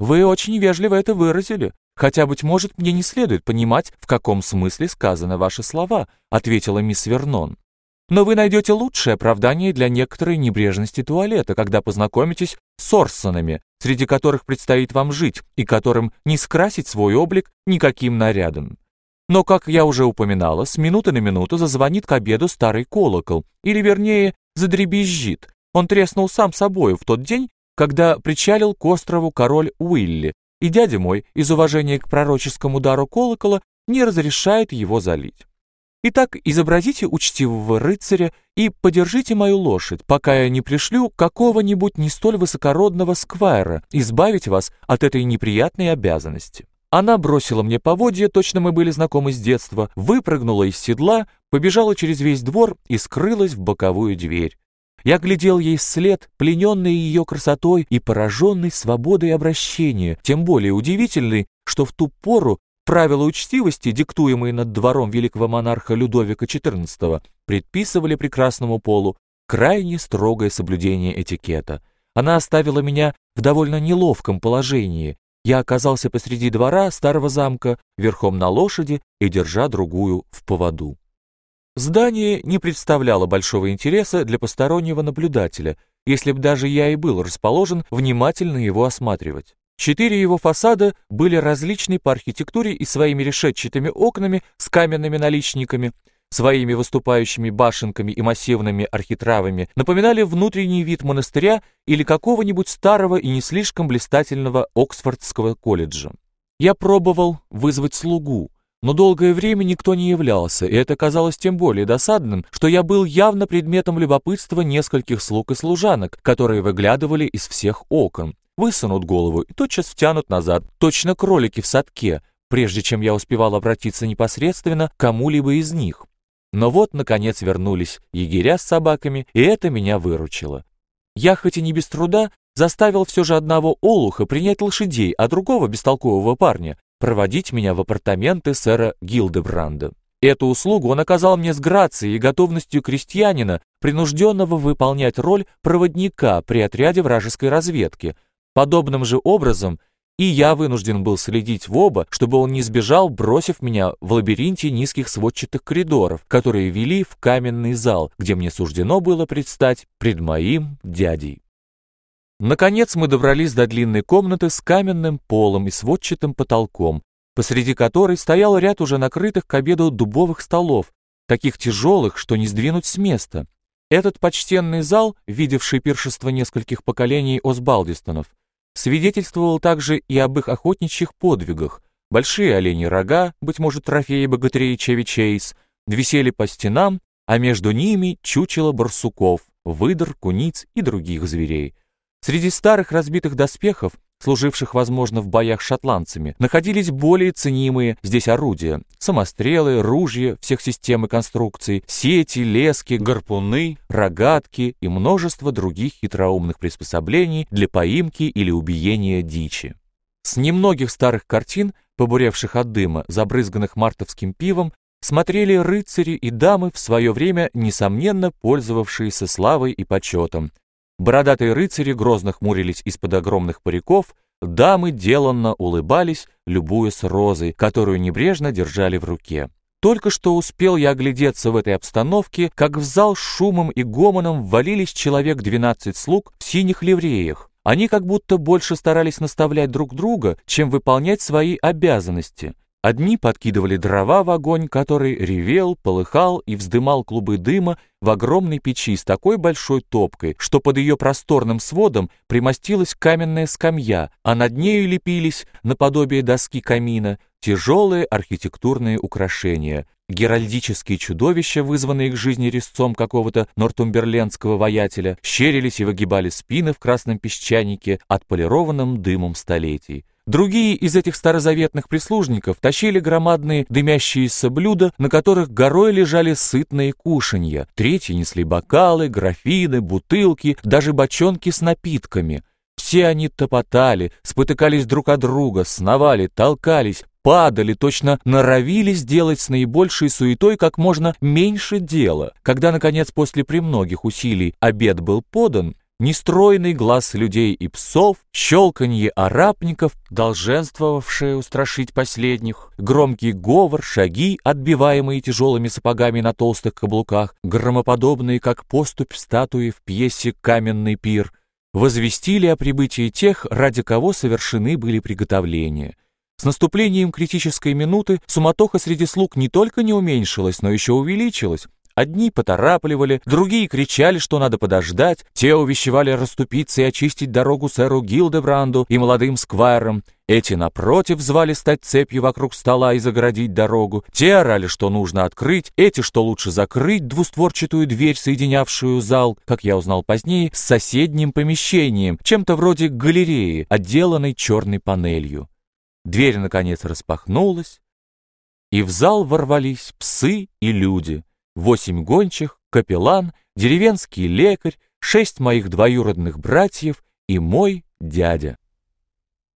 «Вы очень вежливо это выразили, хотя, быть может, мне не следует понимать, в каком смысле сказаны ваши слова», ответила мисс Вернон. «Но вы найдете лучшее оправдание для некоторой небрежности туалета, когда познакомитесь с Орсонами, среди которых предстоит вам жить и которым не скрасить свой облик никаким нарядом. Но, как я уже упоминала, с минуты на минуту зазвонит к обеду старый колокол, или, вернее, задребезжит. Он треснул сам собою в тот день, когда причалил к острову король Уилли, и дядя мой, из уважения к пророческому дару колокола, не разрешает его залить. Итак, изобразите учтивого рыцаря и подержите мою лошадь, пока я не пришлю какого-нибудь не столь высокородного сквайра избавить вас от этой неприятной обязанности. Она бросила мне поводья, точно мы были знакомы с детства, выпрыгнула из седла, побежала через весь двор и скрылась в боковую дверь. Я глядел ей вслед, плененный ее красотой и пораженный свободой обращения, тем более удивительный, что в ту пору правила учтивости, диктуемые над двором великого монарха Людовика XIV, предписывали прекрасному полу крайне строгое соблюдение этикета. Она оставила меня в довольно неловком положении. Я оказался посреди двора старого замка, верхом на лошади и держа другую в поводу. Здание не представляло большого интереса для постороннего наблюдателя, если бы даже я и был расположен внимательно его осматривать. Четыре его фасада были различны по архитектуре и своими решетчатыми окнами с каменными наличниками, своими выступающими башенками и массивными архитравами напоминали внутренний вид монастыря или какого-нибудь старого и не слишком блистательного Оксфордского колледжа. Я пробовал вызвать слугу, но долгое время никто не являлся, и это казалось тем более досадным, что я был явно предметом любопытства нескольких слуг и служанок, которые выглядывали из всех окон, высунут голову и тотчас втянут назад, точно кролики в садке, прежде чем я успевал обратиться непосредственно к кому-либо из них. Но вот, наконец, вернулись егеря с собаками, и это меня выручило. Я, хоть и не без труда, заставил все же одного олуха принять лошадей, а другого бестолкового парня проводить меня в апартаменты сэра Гилдебранда. Эту услугу он оказал мне с грацией и готовностью крестьянина, принужденного выполнять роль проводника при отряде вражеской разведки. Подобным же образом и я вынужден был следить в оба, чтобы он не сбежал, бросив меня в лабиринте низких сводчатых коридоров, которые вели в каменный зал, где мне суждено было предстать пред моим дядей. Наконец мы добрались до длинной комнаты с каменным полом и сводчатым потолком, посреди которой стоял ряд уже накрытых к обеду дубовых столов, таких тяжелых, что не сдвинуть с места. Этот почтенный зал, видевший пиршество нескольких поколений Осбалдистонов, свидетельствовал также и об их охотничьих подвигах. Большие олени рога, быть может, трофеи богатырей Чеви Чейз, висели по стенам, а между ними чучело барсуков, выдр, куниц и других зверей. Среди старых разбитых доспехов, служивших, возможно, в боях шотландцами, находились более ценимые здесь орудия, самострелы, ружья всех систем и конструкций, сети, лески, гарпуны, рогатки и множество других хитроумных приспособлений для поимки или убиения дичи. С немногих старых картин, побуревших от дыма, забрызганных мартовским пивом, смотрели рыцари и дамы в свое время, несомненно, пользовавшиеся славой и почетом, Бородатые рыцари грозно хмурились из-под огромных париков, дамы деланно улыбались, любуясь розой, которую небрежно держали в руке. Только что успел я оглядеться в этой обстановке, как в зал шумом и гомоном ввалились человек двенадцать слуг в синих ливреях. Они как будто больше старались наставлять друг друга, чем выполнять свои обязанности. Одни подкидывали дрова в огонь, который ревел, полыхал и вздымал клубы дыма в огромной печи с такой большой топкой, что под ее просторным сводом примостилась каменная скамья, а над нею лепились, наподобие доски камина, тяжелые архитектурные украшения, геральдические чудовища, вызванные к жизни резцом какого-то нортумберлендского воятеля, щерились и выгибали спины в красном песчанике, отполированным дымом столетий. Другие из этих старозаветных прислужников тащили громадные дымящиеся блюда, на которых горой лежали сытные кушанья. Третьи несли бокалы, графины, бутылки, даже бочонки с напитками. Все они топотали, спотыкались друг от друга, сновали, толкались, падали, точно норовили сделать с наибольшей суетой как можно меньше дела. Когда, наконец, после премногих усилий обед был подан, нестройный глаз людей и псов, щелканье арапников, долженствовавшее устрашить последних, громкий говор, шаги, отбиваемые тяжелыми сапогами на толстых каблуках, громоподобные, как поступь статуи в пьесе «Каменный пир», возвестили о прибытии тех, ради кого совершены были приготовления. С наступлением критической минуты суматоха среди слуг не только не уменьшилась, но еще увеличилась. Одни поторапливали, другие кричали, что надо подождать, те увещевали расступиться и очистить дорогу сэру Гилдебранду и молодым сквайрам. Эти, напротив, звали стать цепью вокруг стола и загородить дорогу. Те орали, что нужно открыть, эти, что лучше закрыть двустворчатую дверь, соединявшую зал, как я узнал позднее, с соседним помещением, чем-то вроде галереи, отделанной черной панелью. Дверь, наконец, распахнулась, и в зал ворвались псы и люди — восемь гончих, капеллан, деревенский лекарь, шесть моих двоюродных братьев и мой дядя.